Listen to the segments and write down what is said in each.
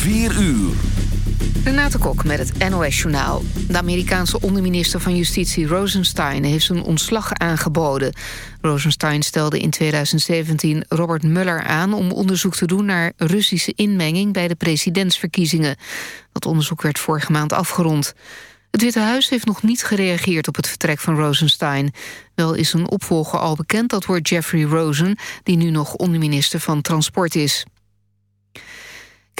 4 uur. Renate Kok met het NOS Journaal. De Amerikaanse onderminister van Justitie Rosenstein... heeft zijn ontslag aangeboden. Rosenstein stelde in 2017 Robert Mueller aan... om onderzoek te doen naar Russische inmenging... bij de presidentsverkiezingen. Dat onderzoek werd vorige maand afgerond. Het Witte Huis heeft nog niet gereageerd op het vertrek van Rosenstein. Wel is een opvolger al bekend, dat wordt Jeffrey Rosen... die nu nog onderminister van Transport is.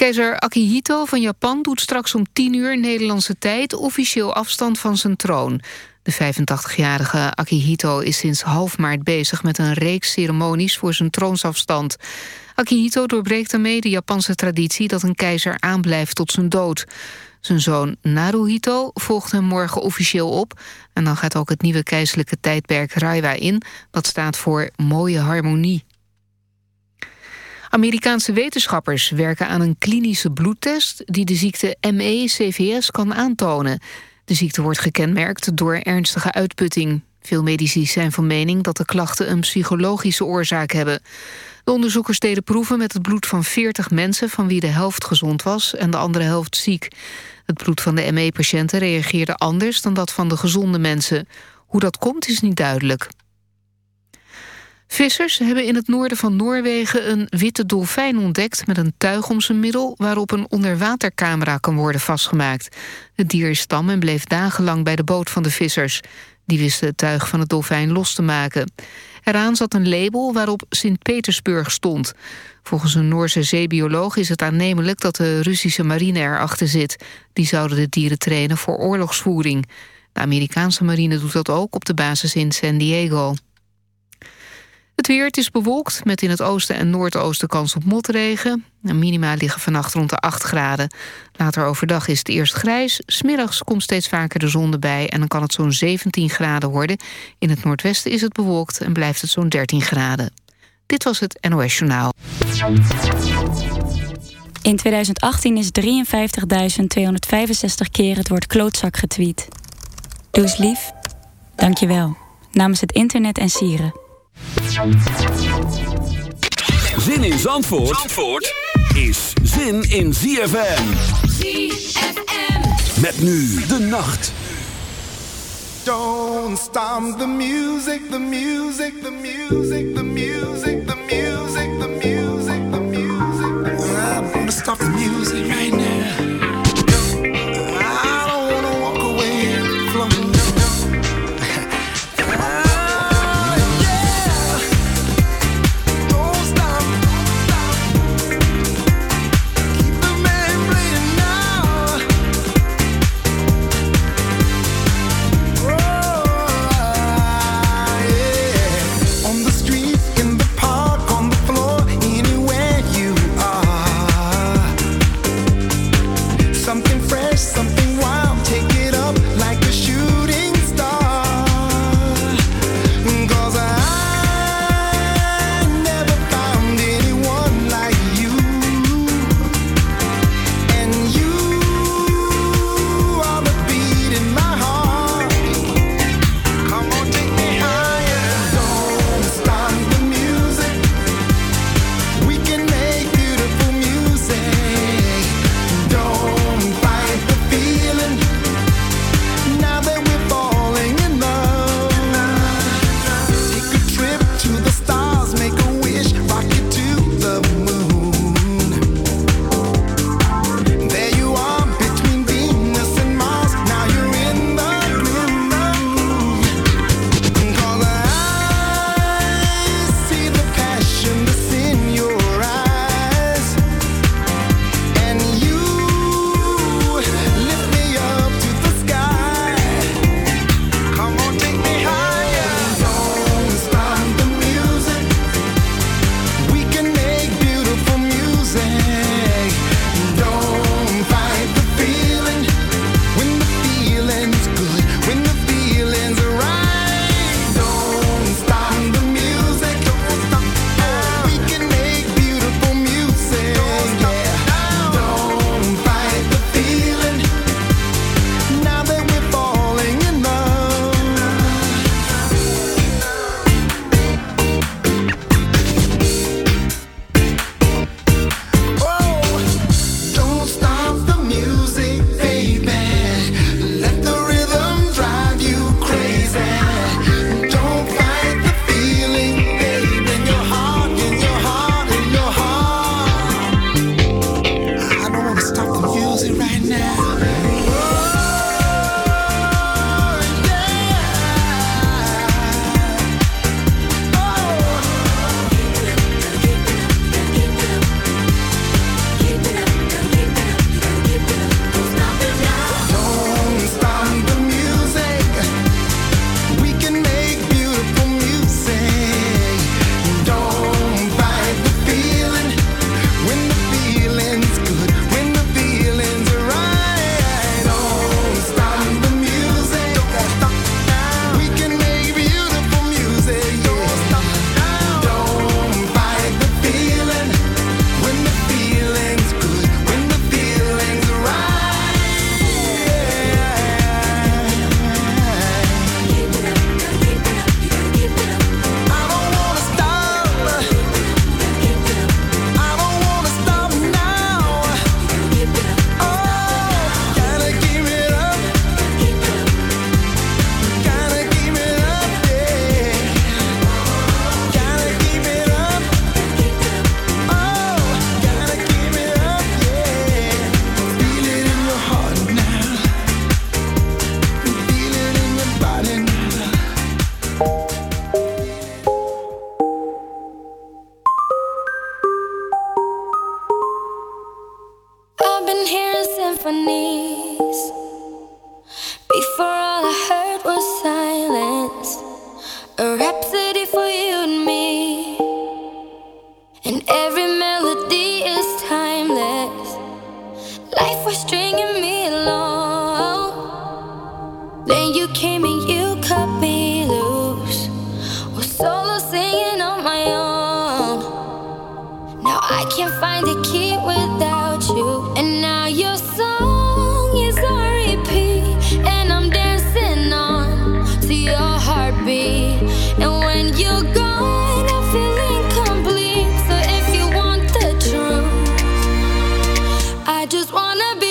Keizer Akihito van Japan doet straks om 10 uur Nederlandse tijd... officieel afstand van zijn troon. De 85-jarige Akihito is sinds half maart bezig... met een reeks ceremonies voor zijn troonsafstand. Akihito doorbreekt daarmee de Japanse traditie... dat een keizer aanblijft tot zijn dood. Zijn zoon Naruhito volgt hem morgen officieel op... en dan gaat ook het nieuwe keizerlijke tijdperk Raiwa in. Dat staat voor mooie harmonie. Amerikaanse wetenschappers werken aan een klinische bloedtest... die de ziekte ME-CVS kan aantonen. De ziekte wordt gekenmerkt door ernstige uitputting. Veel medici zijn van mening dat de klachten een psychologische oorzaak hebben. De onderzoekers deden proeven met het bloed van 40 mensen... van wie de helft gezond was en de andere helft ziek. Het bloed van de ME-patiënten reageerde anders dan dat van de gezonde mensen. Hoe dat komt is niet duidelijk. Vissers hebben in het noorden van Noorwegen een witte dolfijn ontdekt... met een tuig om zijn middel waarop een onderwatercamera kan worden vastgemaakt. Het dier is tam en bleef dagenlang bij de boot van de vissers. Die wisten het tuig van het dolfijn los te maken. Eraan zat een label waarop Sint-Petersburg stond. Volgens een Noorse zeebioloog is het aannemelijk dat de Russische marine erachter zit. Die zouden de dieren trainen voor oorlogsvoering. De Amerikaanse marine doet dat ook op de basis in San Diego. Het weer, het is bewolkt met in het oosten en noordoosten kans op motregen. De minima liggen vannacht rond de 8 graden. Later overdag is het eerst grijs. Smiddags komt steeds vaker de zon erbij en dan kan het zo'n 17 graden worden. In het noordwesten is het bewolkt en blijft het zo'n 13 graden. Dit was het NOS Journaal. In 2018 is 53.265 keer het woord klootzak getweet. Doe eens lief. Dank je wel. Namens het internet en sieren. Zin in Zandvoort, Zandvoort is zin in ZFM. ZFM. Met nu de nacht. Don't stop the music, the music, the music, the music, the music, the music, the music. I'm gonna stop the music right now. I just wanna be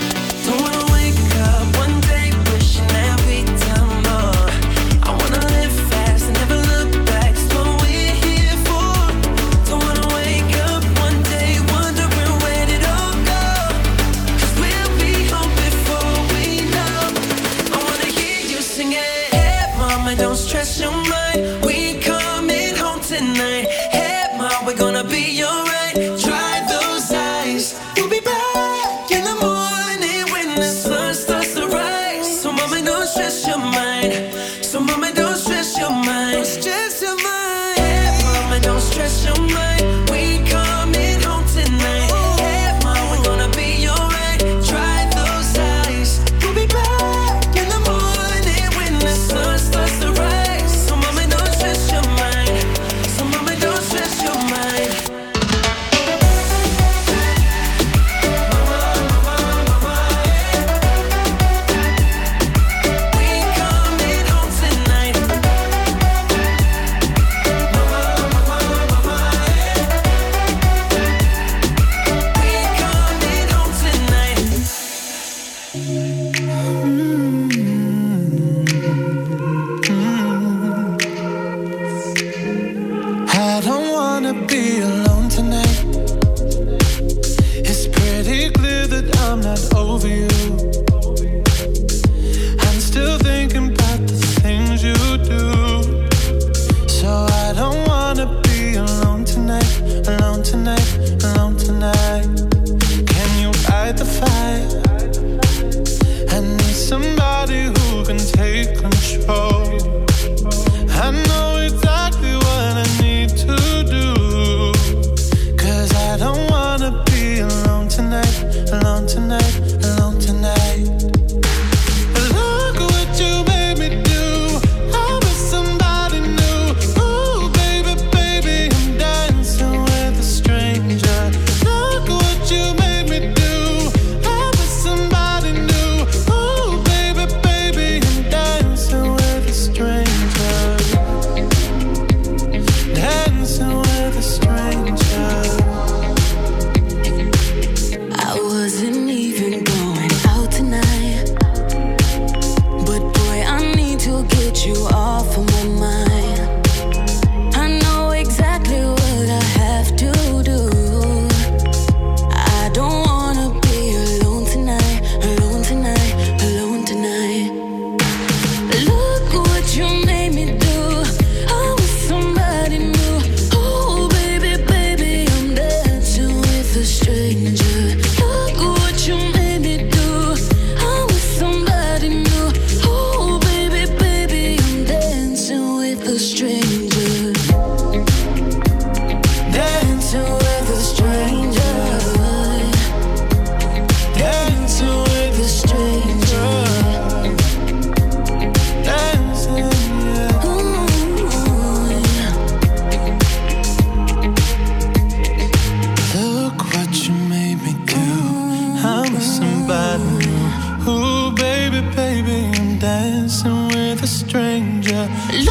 with a stranger.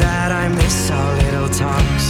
that I miss our little talks.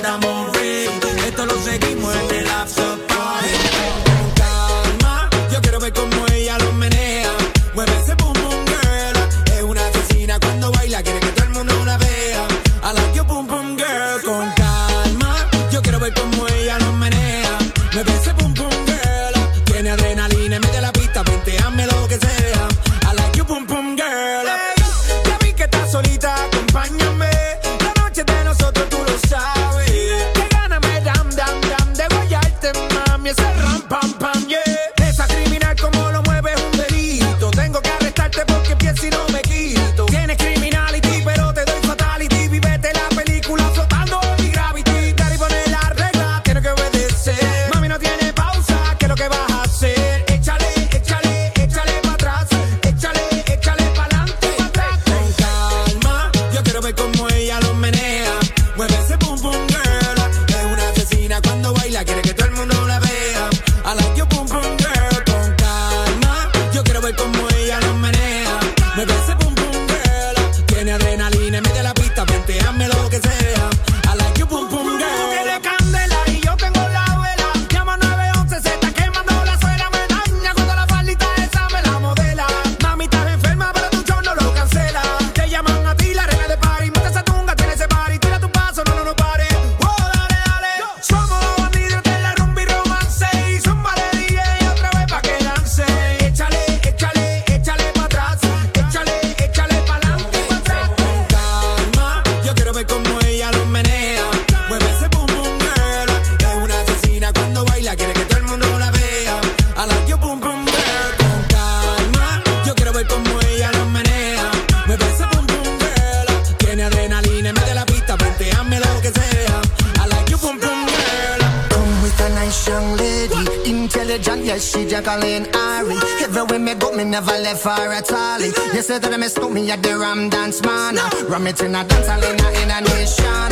far at all. You said that I miss me at the Ram Dance Man. Ram it in a dance hall in a, in a nation.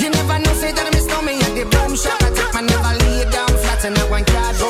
You never know, say that I miss me at the Boom Shop. I take my never lay down flat and I went cardboard.